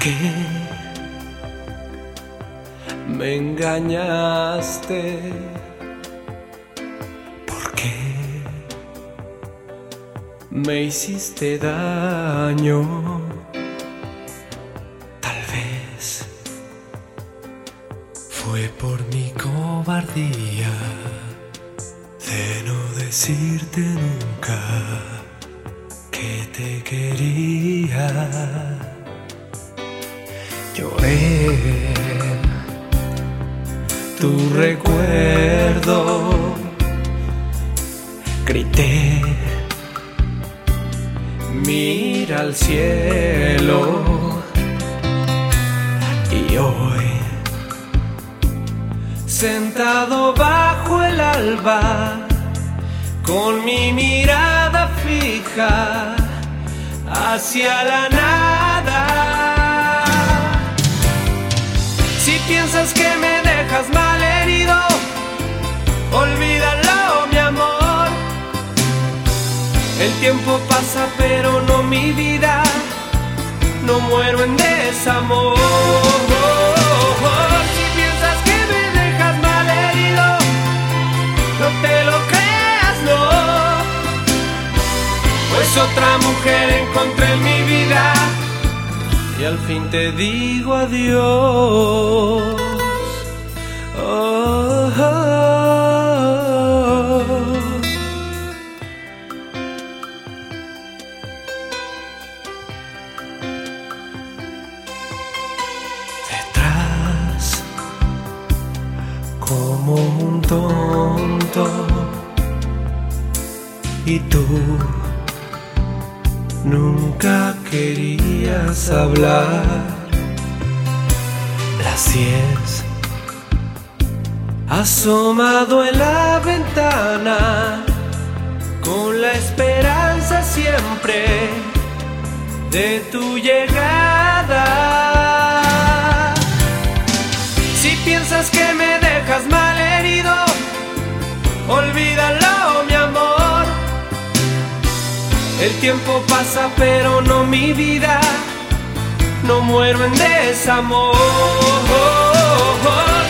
qué me engañaste? ¿Por qué me hiciste daño? Tal vez fue por mi cobardía de no decirte nunca que te quería. Tu recuerdo, grité, mira al cielo y hoy, sentado bajo el alba, con mi mirada fija hacia la nada. Si piensas que me dejas mal herido, olvídalo, mi amor. El tiempo pasa, pero no mi vida. No muero en desamor. Fin te digo adiós. Detrás, como un tonto, y tú nunca querías hablar. Las diez, asomado en la ventana, con la esperanza siempre de tu llegada. Si piensas que me dejas mal herido, olvídalo, El tiempo pasa, pero no mi vida. No muero en desamor.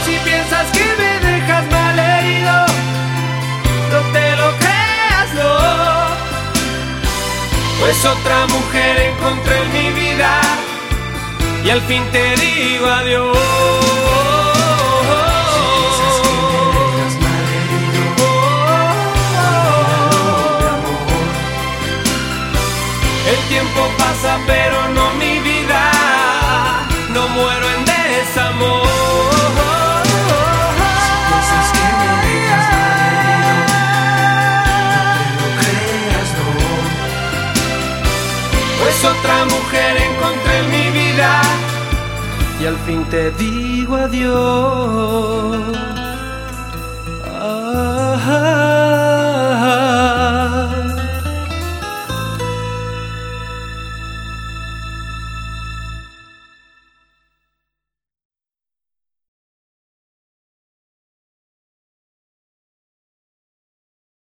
Si piensas que me dejas mal herido, no te lo creas, no. Pues otra mujer encontré en mi vida y al fin te digo adiós. Pero no mi vida. No muero en desamor. Piensas que me malherido, no creas, no. Pues otra mujer encontré en mi vida y al fin te digo adiós. Ah, ah,